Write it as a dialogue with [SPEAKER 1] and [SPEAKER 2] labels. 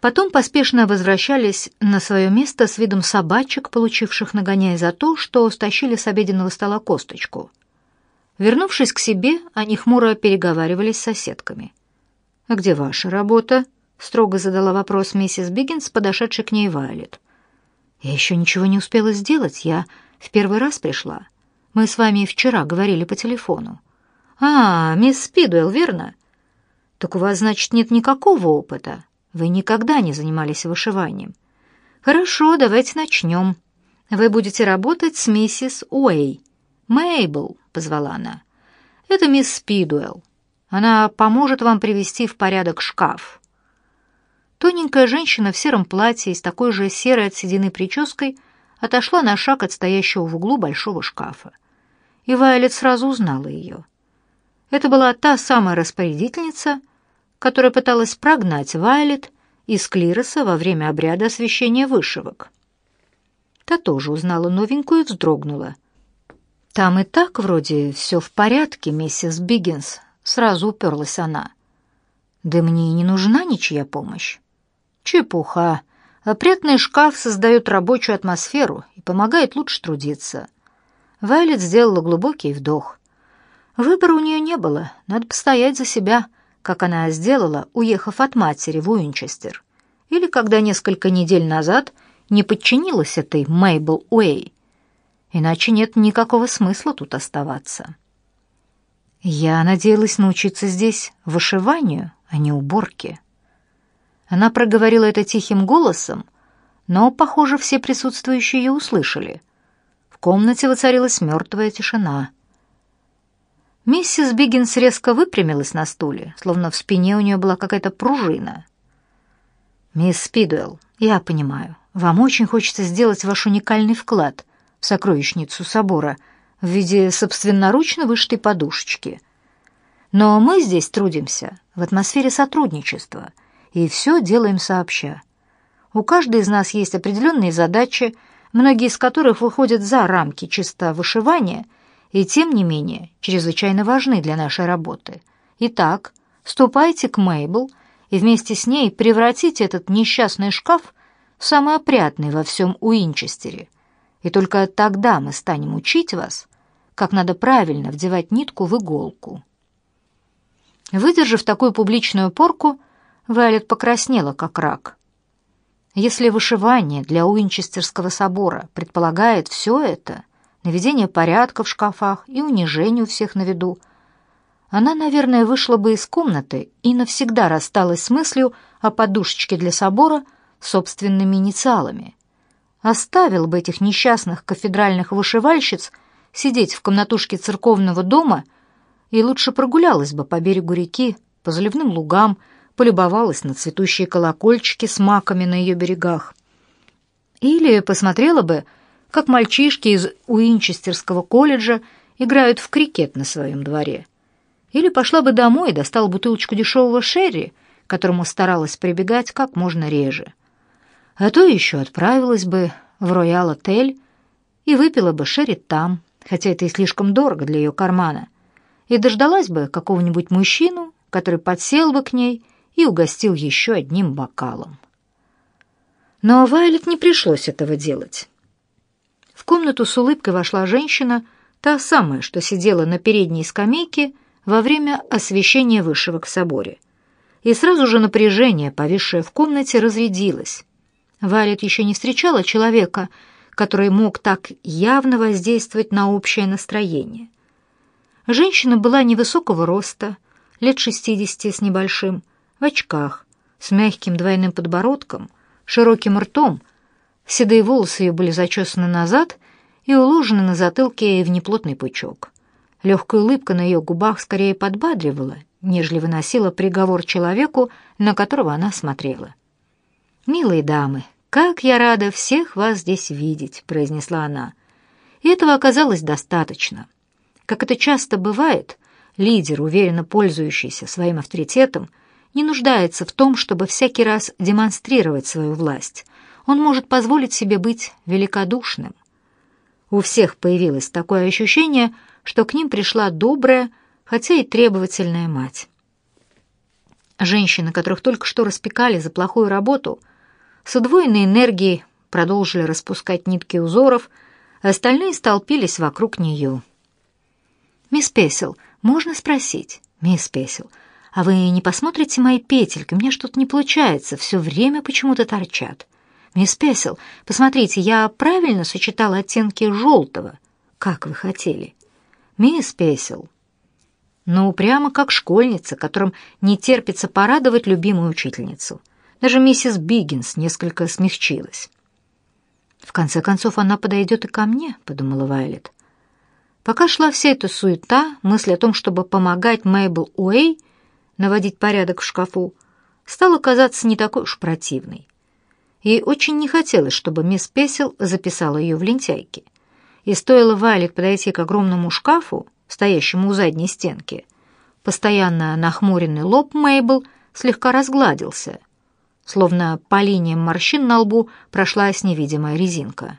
[SPEAKER 1] Потом поспешно возвращались на свое место с видом собачек, получивших нагоняй за то, что стащили с обеденного стола косточку. Вернувшись к себе, они хмуро переговаривались с соседками. «А где ваша работа?» — строго задала вопрос миссис Биггинс, подошедшей к ней Вайлет. «Я еще ничего не успела сделать, я в первый раз пришла. Мы с вами вчера говорили по телефону». «А, мисс Спидуэлл, верно?» «Так у вас, значит, нет никакого опыта?» Вы никогда не занимались вышиванием. Хорошо, давайте начнем. Вы будете работать с миссис Уэй. Мейбл, позвала она. Это мисс Спидуэлл. Она поможет вам привести в порядок шкаф. Тоненькая женщина в сером платье и с такой же серой от седины прической отошла на шаг от стоящего в углу большого шкафа. И Вайлет сразу узнала ее. Это была та самая распорядительница, которая пыталась прогнать Вайлет из клироса во время обряда освящения вышивок. Та тоже узнала новенькую и вздрогнула. «Там и так вроде все в порядке, миссис Биггинс», — сразу уперлась она. «Да мне и не нужна ничья помощь». «Чепуха. Опрятный шкаф создает рабочую атмосферу и помогает лучше трудиться». Вайлет сделала глубокий вдох. Выбора у нее не было, надо постоять за себя — как она сделала, уехав от матери в Уинчестер, или когда несколько недель назад не подчинилась этой Мейбл Уэй. Иначе нет никакого смысла тут оставаться. Я надеялась научиться здесь вышиванию, а не уборке. Она проговорила это тихим голосом, но, похоже, все присутствующие ее услышали. В комнате воцарилась мертвая тишина — Миссис Биггинс резко выпрямилась на стуле, словно в спине у нее была какая-то пружина. «Мисс Спидуэлл, я понимаю, вам очень хочется сделать ваш уникальный вклад в сокровищницу собора в виде собственноручно вышитой подушечки. Но мы здесь трудимся в атмосфере сотрудничества и все делаем сообща. У каждой из нас есть определенные задачи, многие из которых выходят за рамки чисто вышивания — и тем не менее чрезвычайно важны для нашей работы. Итак, ступайте к Мейбл и вместе с ней превратите этот несчастный шкаф в самый опрятный во всем Уинчестере. И только тогда мы станем учить вас, как надо правильно вдевать нитку в иголку. Выдержав такую публичную порку, Вайлет покраснела, как рак. Если вышивание для Уинчестерского собора предполагает все это, наведение порядка в шкафах и унижение у всех на виду. Она, наверное, вышла бы из комнаты и навсегда рассталась с мыслью о подушечке для собора собственными инициалами. Оставил бы этих несчастных кафедральных вышивальщиц сидеть в комнатушке церковного дома и лучше прогулялась бы по берегу реки, по заливным лугам, полюбовалась на цветущие колокольчики с маками на ее берегах. Или посмотрела бы, как мальчишки из Уинчестерского колледжа играют в крикет на своем дворе. Или пошла бы домой и достала бутылочку дешевого шерри, к которому старалась прибегать как можно реже. А то еще отправилась бы в Роял-отель и выпила бы шерри там, хотя это и слишком дорого для ее кармана, и дождалась бы какого-нибудь мужчину, который подсел бы к ней и угостил еще одним бокалом. Но Вайлет не пришлось этого делать. В комнату с улыбкой вошла женщина, та самая, что сидела на передней скамейке во время освещения вышивок в соборе. И сразу же напряжение, повисшее в комнате, разрядилось. Валет еще не встречала человека, который мог так явно воздействовать на общее настроение. Женщина была невысокого роста, лет шестидесяти с небольшим, в очках, с мягким двойным подбородком, широким ртом Седые волосы ее были зачесаны назад и уложены на затылке в неплотный пучок. Легкая улыбка на ее губах скорее подбадривала, нежели выносила приговор человеку, на которого она смотрела. «Милые дамы, как я рада всех вас здесь видеть», — произнесла она. И этого оказалось достаточно. Как это часто бывает, лидер, уверенно пользующийся своим авторитетом, не нуждается в том, чтобы всякий раз демонстрировать свою власть — он может позволить себе быть великодушным. У всех появилось такое ощущение, что к ним пришла добрая, хотя и требовательная мать. Женщины, которых только что распекали за плохую работу, с удвоенной энергией продолжили распускать нитки узоров, а остальные столпились вокруг нее. «Мисс Песел, можно спросить?» «Мисс Песел, а вы не посмотрите мои петельки? Мне что-то не получается, все время почему-то торчат». «Мисс Песел, посмотрите, я правильно сочетала оттенки желтого, как вы хотели?» «Мисс Песел». Ну, прямо как школьница, которым не терпится порадовать любимую учительницу. Даже миссис Биггинс несколько смягчилась. «В конце концов, она подойдет и ко мне», — подумала Вайлет. Пока шла вся эта суета, мысль о том, чтобы помогать Мейбл Уэй наводить порядок в шкафу, стала казаться не такой уж противной. Ей очень не хотелось, чтобы мисс Песел записала ее в лентяйке. И стоило Вайлет подойти к огромному шкафу, стоящему у задней стенки, постоянно нахмуренный лоб Мейбл слегка разгладился, словно по линиям морщин на лбу прошлась невидимая резинка.